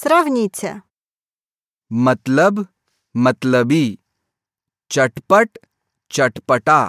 Srovnite. मतलब मतलबी चटपट चटपटा